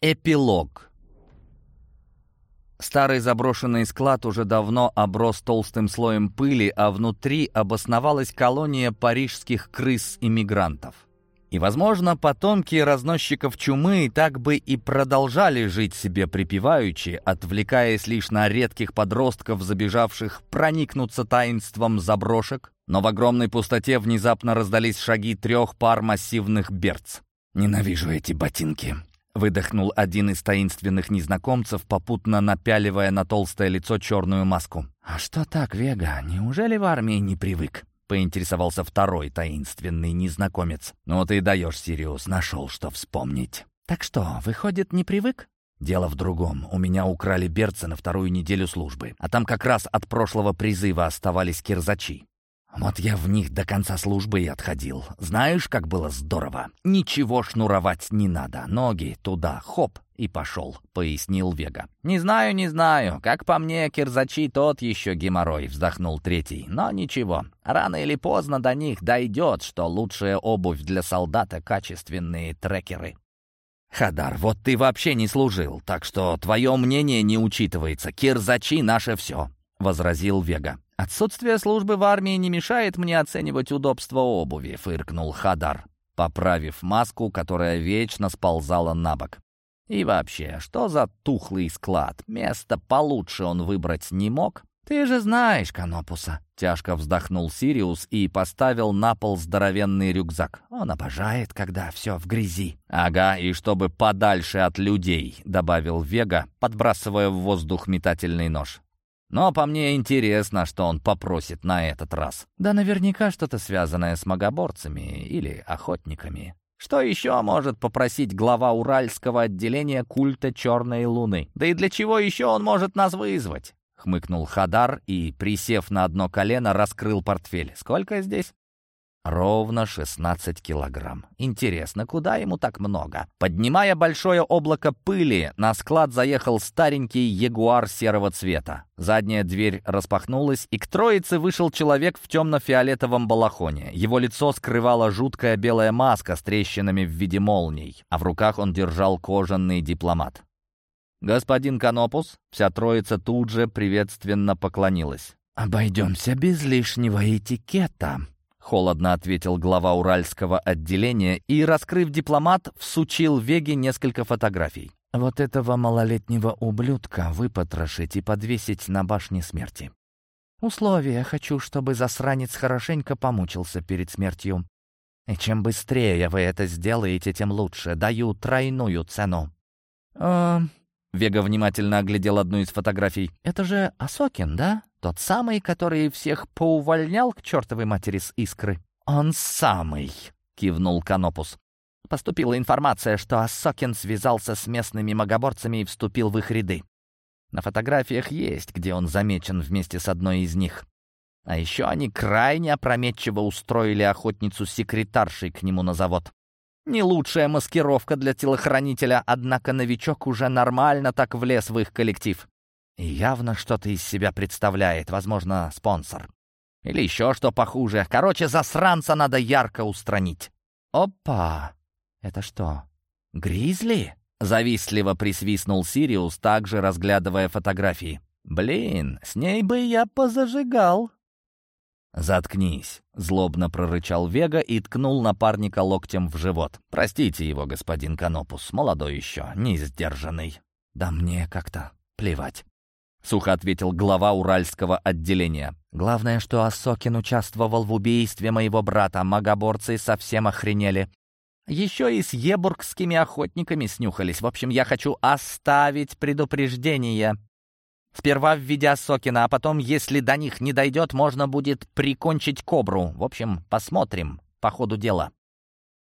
Эпилог. Старый заброшенный склад уже давно оброс толстым слоем пыли, а внутри обосновалась колония парижских крыс-иммигрантов. И, возможно, потомки разносчиков чумы так бы и продолжали жить себе припеваючи, отвлекаясь лишь на редких подростков, забежавших проникнуться таинством заброшек, но в огромной пустоте внезапно раздались шаги трех пар массивных берц. «Ненавижу эти ботинки», выдохнул один из таинственных незнакомцев, попутно напяливая на толстое лицо черную маску. «А что так, Вега? Неужели в армии не привык?» — поинтересовался второй таинственный незнакомец. «Ну ты даешь, Сириус, нашел, что вспомнить». «Так что, выходит, не привык?» «Дело в другом. У меня украли берцы на вторую неделю службы, а там как раз от прошлого призыва оставались кирзачи. Вот я в них до конца службы и отходил. Знаешь, как было здорово? Ничего шнуровать не надо. Ноги туда, хоп, и пошел», — пояснил Вега. «Не знаю, не знаю. Как по мне, кирзачи тот еще геморрой», — вздохнул третий. «Но ничего. Рано или поздно до них дойдет, что лучшая обувь для солдата — качественные трекеры». «Хадар, вот ты вообще не служил, так что твое мнение не учитывается. Кирзачи — наше все», — возразил Вега. «Отсутствие службы в армии не мешает мне оценивать удобство обуви», — фыркнул Хадар, поправив маску, которая вечно сползала на бок. «И вообще, что за тухлый склад? Место получше он выбрать не мог?» «Ты же знаешь Канопуса!» Тяжко вздохнул Сириус и поставил на пол здоровенный рюкзак. «Он обожает, когда все в грязи». «Ага, и чтобы подальше от людей», — добавил Вега, подбрасывая в воздух метательный нож. Но по мне интересно, что он попросит на этот раз. Да наверняка что-то связанное с магоборцами или охотниками. Что еще может попросить глава Уральского отделения культа Черной Луны? Да и для чего еще он может нас вызвать? Хмыкнул Хадар и, присев на одно колено, раскрыл портфель. «Сколько здесь?» Ровно 16 килограмм. Интересно, куда ему так много? Поднимая большое облако пыли, на склад заехал старенький ягуар серого цвета. Задняя дверь распахнулась, и к троице вышел человек в темно-фиолетовом балахоне. Его лицо скрывала жуткая белая маска с трещинами в виде молний, а в руках он держал кожаный дипломат. «Господин Канопус?» Вся троица тут же приветственно поклонилась. «Обойдемся без лишнего этикета», Холодно ответил глава уральского отделения и, раскрыв дипломат, всучил Веге несколько фотографий. «Вот этого малолетнего ублюдка выпотрошить и подвесить на башне смерти. Условия хочу, чтобы засранец хорошенько помучился перед смертью. И чем быстрее вы это сделаете, тем лучше. Даю тройную цену». «Э, Вега внимательно оглядел одну из фотографий. «Это же Асокин, да? Тот самый, который всех поувольнял к чертовой матери с искры?» «Он самый!» — кивнул Канопус. Поступила информация, что Асокин связался с местными магоборцами и вступил в их ряды. На фотографиях есть, где он замечен вместе с одной из них. А еще они крайне опрометчиво устроили охотницу секретаршей к нему на завод. Не лучшая маскировка для телохранителя, однако новичок уже нормально так влез в их коллектив. И явно что-то из себя представляет, возможно, спонсор. Или еще что похуже. Короче, засранца надо ярко устранить. Опа! Это что, гризли? Завистливо присвистнул Сириус, также разглядывая фотографии. «Блин, с ней бы я позажигал!» «Заткнись», — злобно прорычал Вега и ткнул напарника локтем в живот. «Простите его, господин Канопус, молодой еще, не сдержанный». «Да мне как-то плевать», — сухо ответил глава уральского отделения. «Главное, что Осокин участвовал в убийстве моего брата. Магоборцы совсем охренели. Еще и с ебургскими охотниками снюхались. В общем, я хочу оставить предупреждение». Сперва введя Сокина, а потом, если до них не дойдет, можно будет прикончить кобру. В общем, посмотрим по ходу дела».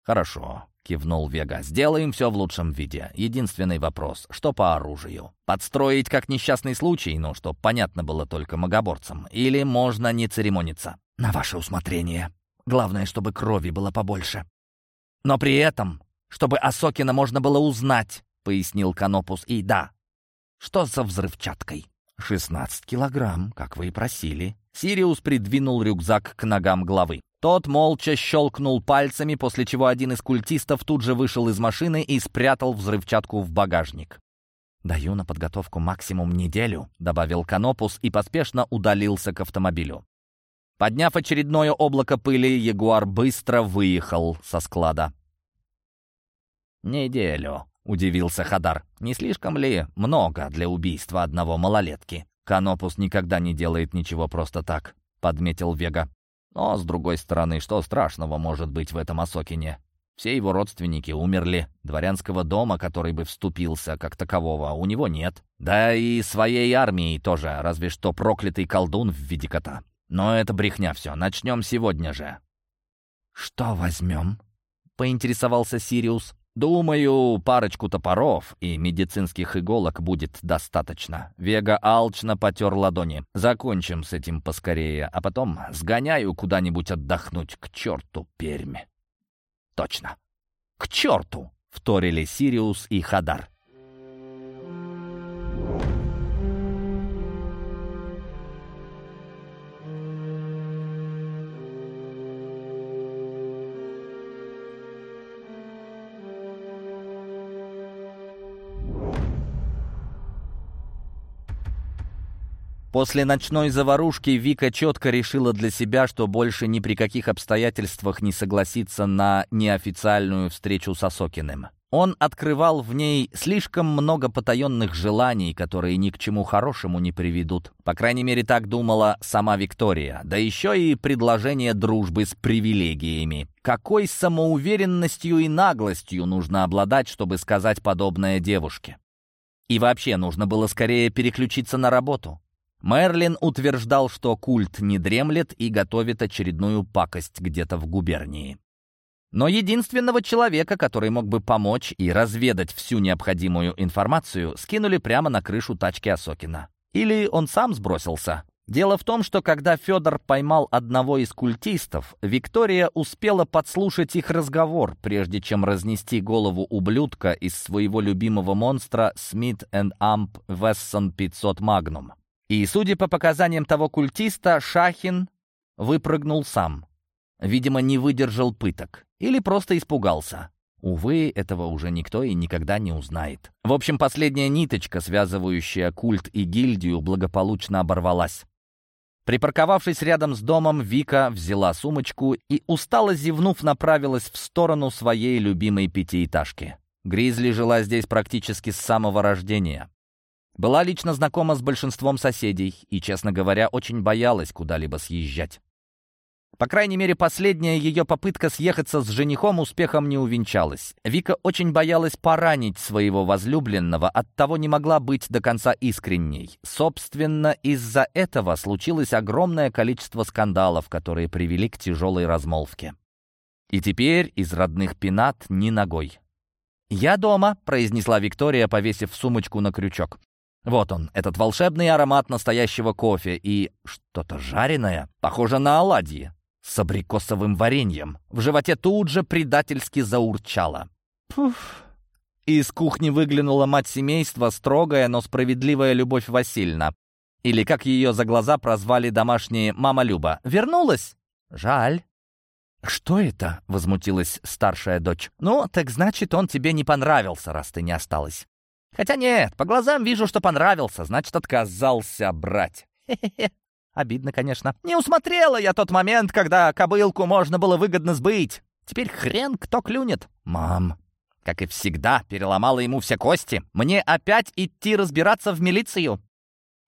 «Хорошо», — кивнул Вега. «Сделаем все в лучшем виде. Единственный вопрос, что по оружию? Подстроить как несчастный случай, ну, чтоб понятно было только магоборцам, или можно не церемониться? На ваше усмотрение. Главное, чтобы крови было побольше. Но при этом, чтобы Осокина можно было узнать», — пояснил Канопус. «И да, что за взрывчаткой?» «Шестнадцать килограмм, как вы и просили». Сириус придвинул рюкзак к ногам главы. Тот молча щелкнул пальцами, после чего один из культистов тут же вышел из машины и спрятал взрывчатку в багажник. «Даю на подготовку максимум неделю», — добавил Канопус и поспешно удалился к автомобилю. Подняв очередное облако пыли, Ягуар быстро выехал со склада. «Неделю», — удивился Хадар. «Не слишком ли много для убийства одного малолетки?» «Канопус никогда не делает ничего просто так», — подметил Вега. Но, с другой стороны, что страшного может быть в этом Осокине? Все его родственники умерли. Дворянского дома, который бы вступился как такового, у него нет. Да и своей армии тоже, разве что проклятый колдун в виде кота. Но это брехня все. Начнем сегодня же. «Что возьмем?» — поинтересовался Сириус. «Думаю, парочку топоров и медицинских иголок будет достаточно». Вега алчно потер ладони. «Закончим с этим поскорее, а потом сгоняю куда-нибудь отдохнуть к черту Пермь». «Точно! К черту!» — вторили Сириус и Хадар. После ночной заварушки Вика четко решила для себя, что больше ни при каких обстоятельствах не согласится на неофициальную встречу с Осокиным. Он открывал в ней слишком много потаенных желаний, которые ни к чему хорошему не приведут. По крайней мере, так думала сама Виктория. Да еще и предложение дружбы с привилегиями. Какой самоуверенностью и наглостью нужно обладать, чтобы сказать подобное девушке? И вообще, нужно было скорее переключиться на работу. Мерлин утверждал, что культ не дремлет и готовит очередную пакость где-то в губернии. Но единственного человека, который мог бы помочь и разведать всю необходимую информацию, скинули прямо на крышу тачки Осокина. Или он сам сбросился. Дело в том, что когда Федор поймал одного из культистов, Виктория успела подслушать их разговор, прежде чем разнести голову ублюдка из своего любимого монстра Smith Amp Wesson 500 Magnum. И, судя по показаниям того культиста, Шахин выпрыгнул сам. Видимо, не выдержал пыток. Или просто испугался. Увы, этого уже никто и никогда не узнает. В общем, последняя ниточка, связывающая культ и гильдию, благополучно оборвалась. Припарковавшись рядом с домом, Вика взяла сумочку и, устало зевнув, направилась в сторону своей любимой пятиэтажки. Гризли жила здесь практически с самого рождения. Была лично знакома с большинством соседей и, честно говоря, очень боялась куда-либо съезжать. По крайней мере, последняя ее попытка съехаться с женихом успехом не увенчалась. Вика очень боялась поранить своего возлюбленного, оттого не могла быть до конца искренней. Собственно, из-за этого случилось огромное количество скандалов, которые привели к тяжелой размолвке. И теперь из родных пенат ни ногой. «Я дома», — произнесла Виктория, повесив сумочку на крючок. Вот он, этот волшебный аромат настоящего кофе и что-то жареное, похоже на оладьи, с абрикосовым вареньем. В животе тут же предательски заурчало. Пуф. Из кухни выглянула мать семейства, строгая, но справедливая Любовь Васильевна. Или, как ее за глаза прозвали домашние «Мама Люба». «Вернулась?» «Жаль». «Что это?» — возмутилась старшая дочь. «Ну, так значит, он тебе не понравился, раз ты не осталась». Хотя нет, по глазам вижу, что понравился, значит, отказался брать. Хе-хе-хе. Обидно, конечно. Не усмотрела я тот момент, когда кобылку можно было выгодно сбыть. Теперь хрен кто клюнет. Мам, как и всегда, переломала ему все кости. Мне опять идти разбираться в милицию?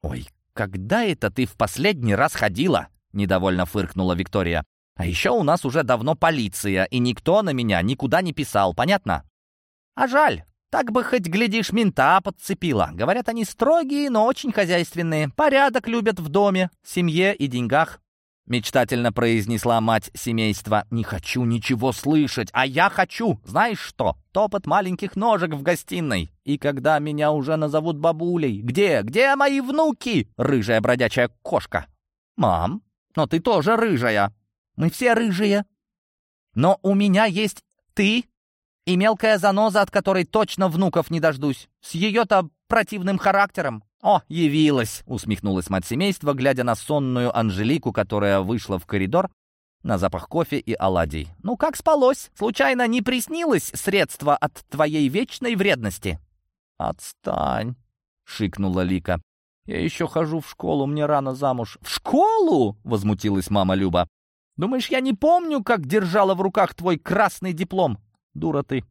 Ой, когда это ты в последний раз ходила? Недовольно фыркнула Виктория. А еще у нас уже давно полиция, и никто на меня никуда не писал, понятно? А жаль, так бы хоть, глядишь, мента подцепила. Говорят, они строгие, но очень хозяйственные. Порядок любят в доме, семье и деньгах. Мечтательно произнесла мать семейства. «Не хочу ничего слышать, а я хочу! Знаешь что? Топот маленьких ножек в гостиной. И когда меня уже назовут бабулей. Где? Где мои внуки? Рыжая бродячая кошка. Мам, но ты тоже рыжая. Мы все рыжие. Но у меня есть ты и мелкая заноза, от которой точно внуков не дождусь. С ее-то противным характером. «О, явилась!» — усмехнулась мать семейства, глядя на сонную Анжелику, которая вышла в коридор на запах кофе и оладий. «Ну как спалось? Случайно не приснилось средство от твоей вечной вредности?» «Отстань!» — шикнула Лика. «Я еще хожу в школу, мне рано замуж». «В школу?» — возмутилась мама Люба. «Думаешь, я не помню, как держала в руках твой красный диплом? Дура ты!»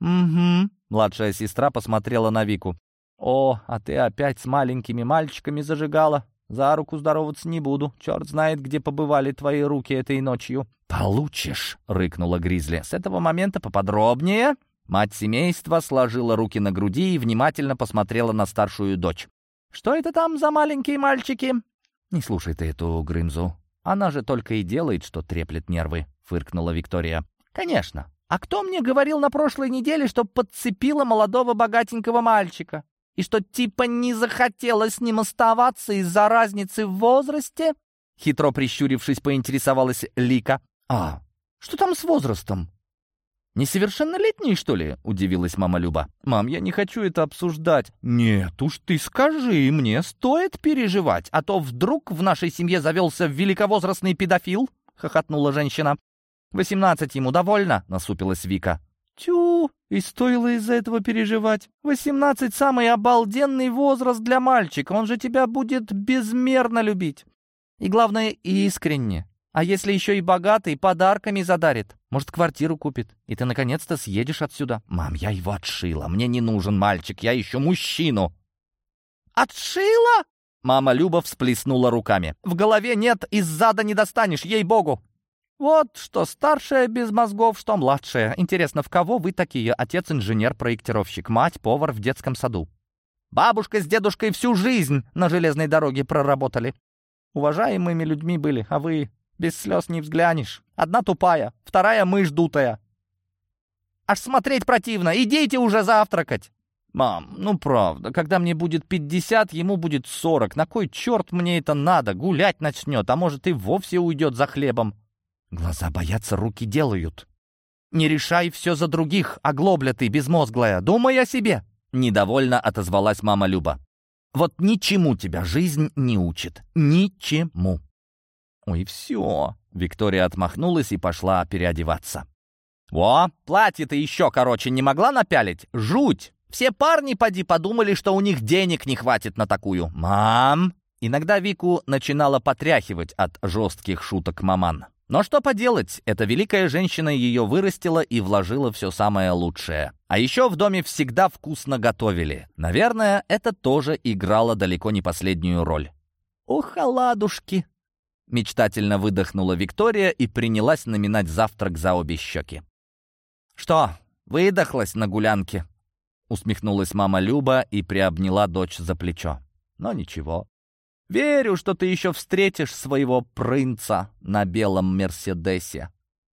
«Угу», — младшая сестра посмотрела на Вику. «О, а ты опять с маленькими мальчиками зажигала. За руку здороваться не буду. Черт знает, где побывали твои руки этой ночью». «Получишь», — рыкнула Гризли. «С этого момента поподробнее». Мать семейства сложила руки на груди и внимательно посмотрела на старшую дочь. «Что это там за маленькие мальчики?» «Не слушай ты эту Грымзу. Она же только и делает, что треплет нервы», — фыркнула Виктория. «Конечно. А кто мне говорил на прошлой неделе, что подцепила молодого богатенького мальчика? И что типа не захотела с ним оставаться из-за разницы в возрасте?» Хитро прищурившись, поинтересовалась Лика. «А, что там с возрастом?» «Несовершеннолетний, что ли?» — удивилась мама Люба. «Мам, я не хочу это обсуждать». «Нет уж ты скажи, мне стоит переживать, а то вдруг в нашей семье завелся великовозрастный педофил?» — хохотнула женщина. «Восемнадцать ему довольно?» — насупилась Вика. «Тю, и стоило из-за этого переживать. Восемнадцать — самый обалденный возраст для мальчика, он же тебя будет безмерно любить. И главное, искренне. А если еще и богатый, подарками задарит. Может, квартиру купит, и ты наконец-то съедешь отсюда. Мам, я его отшила. Мне не нужен мальчик, я ищу мужчину. Отшила? Мама Люба всплеснула руками. В голове нет, из зада не достанешь, ей-богу. Вот что старшая без мозгов, что младшая. Интересно, в кого вы такие? Отец инженер-проектировщик, мать повар в детском саду. Бабушка с дедушкой всю жизнь на железной дороге проработали. Уважаемыми людьми были, а вы без слез не взглянешь. Одна тупая, вторая мышь дутая. Аж смотреть противно. Идите уже завтракать. «Мам, ну правда, когда мне будет пятьдесят, ему будет сорок. На кой черт мне это надо? Гулять начнет, а может и вовсе уйдет за хлебом». Глаза боятся, руки делают. «Не решай все за других, оглобля ты, безмозглая. Думай о себе!» Недовольно отозвалась мама Люба. «Вот ничему тебя жизнь не учит. Ничему!» «Ой, все!» Виктория отмахнулась и пошла переодеваться. «О, платье ты еще короче не могла напялить? Жуть! Все парни, поди, подумали, что у них денег не хватит на такую. Мам!» Иногда Вику начинала потряхивать от жестких шуток маман. Но что поделать, эта великая женщина ее вырастила и вложила все самое лучшее. А еще в доме всегда вкусно готовили. Наверное, это тоже играло далеко не последнюю роль. «Ох, оладушки!» Мечтательно выдохнула Виктория и принялась наминать завтрак за обе щеки. «Что, выдохлась на гулянке?» Усмехнулась мама Люба и приобняла дочь за плечо. «Но ничего. Верю, что ты еще встретишь своего принца на белом Мерседесе.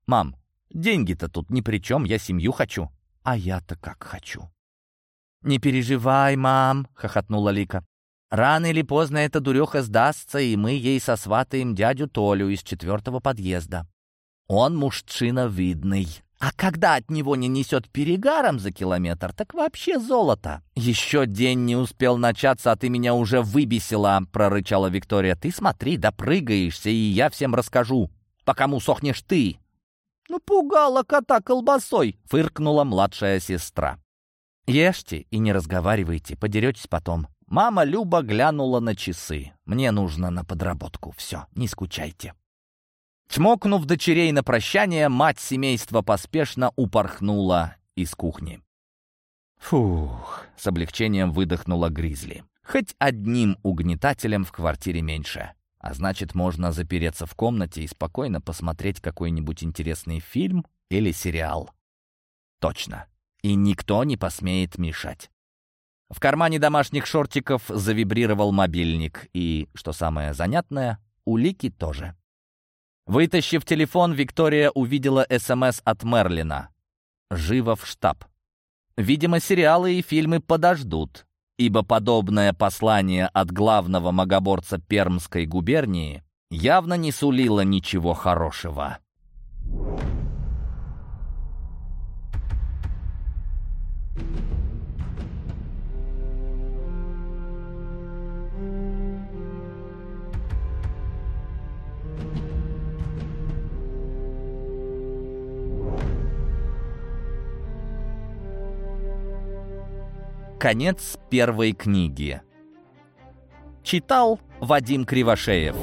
Мам, деньги-то тут ни при чем, я семью хочу. А я-то как хочу». «Не переживай, мам», — хохотнула Лика. Рано или поздно эта дуреха сдастся, и мы ей сосватаем дядю Толю из четвертого подъезда. Он мужчина видный. А когда от него не несет перегаром за километр, так вообще золото. «Еще день не успел начаться, а ты меня уже выбесила», — прорычала Виктория. «Ты смотри, допрыгаешься, и я всем расскажу, по кому сохнешь ты». «Ну, пугала кота колбасой», — фыркнула младшая сестра. «Ешьте и не разговаривайте, подеретесь потом. Мама Люба глянула на часы. «Мне нужно на подработку. Все, не скучайте». Чмокнув дочерей на прощание, мать семейства поспешно упорхнула из кухни. Фух, с облегчением выдохнула Гризли. Хоть одним угнетателем в квартире меньше. А значит, можно запереться в комнате и спокойно посмотреть какой-нибудь интересный фильм или сериал. Точно. И никто не посмеет мешать. В кармане домашних шортиков завибрировал мобильник, и, что самое занятное, улики тоже. Вытащив телефон, Виктория увидела СМС от Мерлина. «Живо в штаб». Видимо, сериалы и фильмы подождут, ибо подобное послание от главного магоборца Пермской губернии явно не сулило ничего хорошего. Конец первой книги. Читал Вадим Кривошеев.